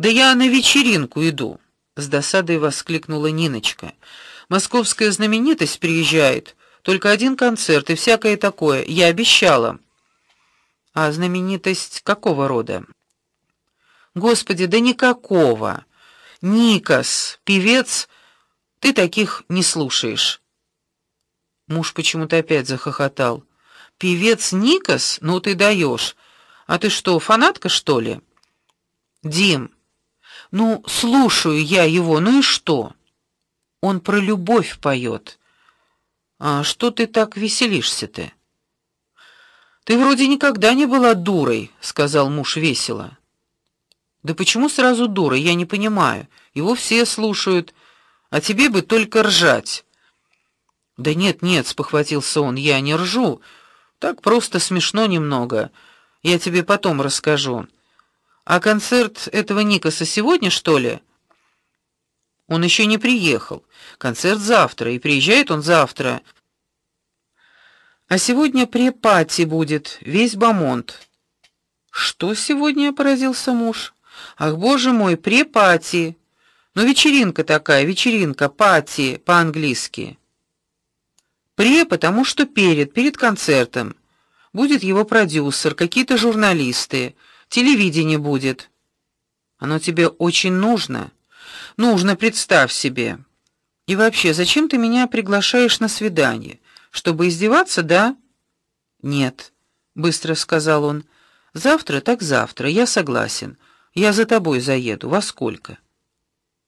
Да я на вечеринку иду, с досадой воскликнула Ниночка. Московская знаменитость приезжает, только один концерт и всякое такое. Я обещала. А знаменитость какого рода? Господи, да никакого. Никос, певец, ты таких не слушаешь. Муж почему-то опять захохотал. Певец Никос? Ну ты даешь. А ты что, фанатка, что ли? Дим, ну, слушаю я его, ну и что? Он про любовь поет. А что ты так веселишься-то? Ты вроде никогда не была дурой, сказал муж весело. Да почему сразу дура? Я не понимаю. Его все слушают, а тебе бы только ржать. Да нет, нет, спохватился он. Я не ржу. Так просто смешно немного. Я тебе потом расскажу. А концерт этого Никоса сегодня, что ли? Он еще не приехал. Концерт завтра, и приезжает он завтра. А сегодня препати будет, весь Бамонт. Что сегодня, поразился муж. Ах, боже мой, препати. Ну вечеринка такая, вечеринка, пати по-английски. Пре, потому что перед, перед концертом будет его продюсер, какие-то журналисты, телевидение будет. Оно тебе очень нужно. Нужно, представь себе. И вообще, зачем ты меня приглашаешь на свидание? Чтобы издеваться, да? Нет, быстро сказал он. Завтра так завтра, я согласен. Я за тобой заеду. Во сколько?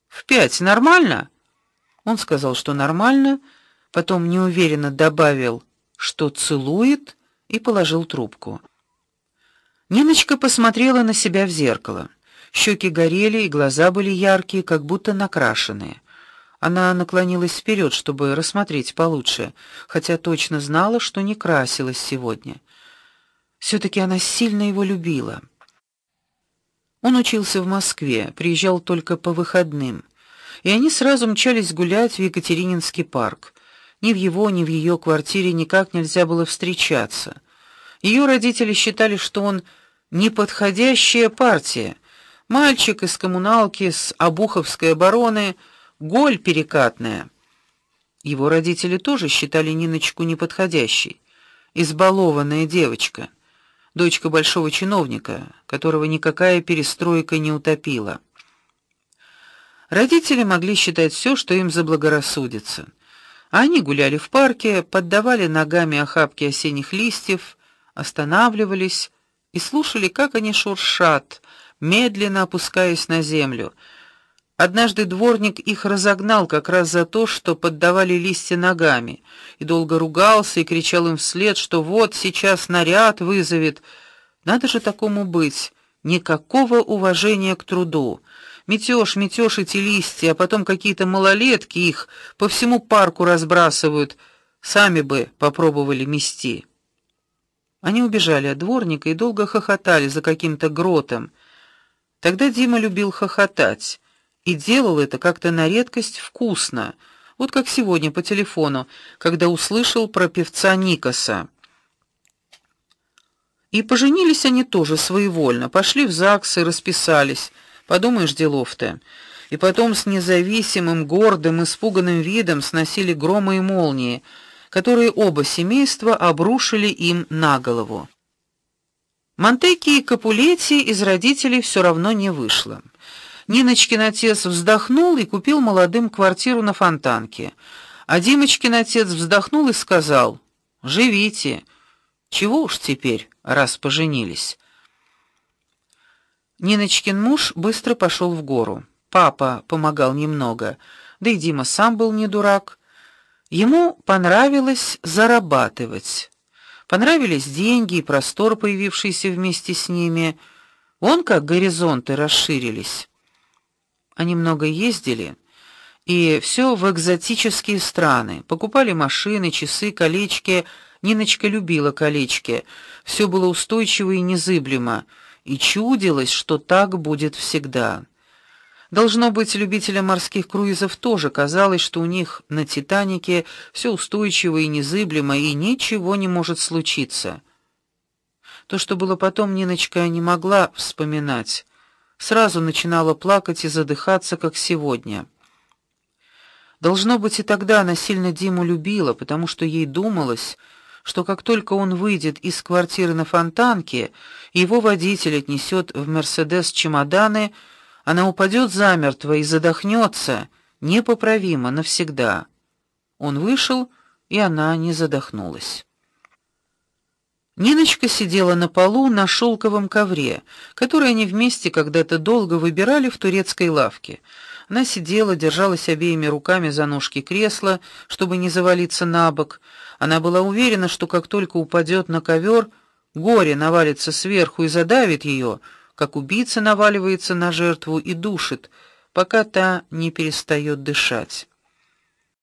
В пять нормально? Он сказал, что нормально, потом неуверенно добавил, что целует и положил трубку. Ниночка посмотрела на себя в зеркало. Щеки горели, и глаза были яркие, как будто накрашенные. Она наклонилась вперед, чтобы рассмотреть получше, хотя точно знала, что не красилась сегодня. все таки она сильно его любила. Он учился в Москве, приезжал только по выходным, и они сразу мчались гулять в Екатерининский парк. Ни в его, ни в ее квартире никак нельзя было встречаться. Ее родители считали, что он неподходящая партия. Мальчик из коммуналки с Обуховской обороны, голь перекатная. Его родители тоже считали Ниночку неподходящей. Избалованная девочка, дочка большого чиновника, которого никакая перестройка не утопила. Родители могли считать все, что им заблагорассудится. Они гуляли в парке, поддавали ногами охапки осенних листьев, останавливались, и слушали, как они шуршат, медленно опускаясь на землю. Однажды дворник их разогнал как раз за то, что поддавали листья ногами, и долго ругался и кричал им вслед, что вот сейчас наряд вызовет. Надо же такому быть, никакого уважения к труду. Метёшь, метёшь эти листья, а потом какие-то малолетки их по всему парку разбрасывают. Сами бы попробовали мести. Они убежали от дворника и долго хохотали за каким-то гротом. Тогда Дима любил хохотать и делал это как-то на редкость вкусно. Вот как сегодня по телефону, когда услышал про певца Никоса. И поженились они тоже своевольно, пошли в ЗАГС и расписались. Подумаешь, делов-то. И потом с независимым, гордым, испуганным видом сносили громы и молнии которые оба семейства обрушили им на голову. Монтеки и Капулетти из родителей все равно не вышло. Ниночкин отец вздохнул и купил молодым квартиру на Фонтанке. А Димочкин отец вздохнул и сказал: "Живите. Чего уж теперь, раз поженились". Ниночкин муж быстро пошел в гору. Папа помогал немного, да и Дима сам был не дурак. Ему понравилось зарабатывать. Понравились деньги и простор, появившийся вместе с ними. Он как горизонты расширились. Они много ездили, и все в экзотические страны. Покупали машины, часы, колечки. Ниночка любила колечки. Все было устойчиво и незыблемо, и чудилось, что так будет всегда. Должно быть, любителям морских круизов тоже казалось, что у них на Титанике все устойчиво и незыблемо и ничего не может случиться. То, что было потом, Ниночка не могла вспоминать. сразу начинала плакать и задыхаться, как сегодня. Должно быть, и тогда она сильно Диму любила, потому что ей думалось, что как только он выйдет из квартиры на Фонтанке, его водитель отнесет в Мерседес чемоданы, она упадет замертво и задохнется непоправимо навсегда. Он вышел, и она не задохнулась. Ниночка сидела на полу на шелковом ковре, который они вместе когда-то долго выбирали в турецкой лавке. Она сидела, держалась обеими руками за ножки кресла, чтобы не завалиться на бок. Она была уверена, что как только упадет на ковер, горе навалится сверху и задавит ее, как убийца наваливается на жертву и душит, пока та не перестает дышать.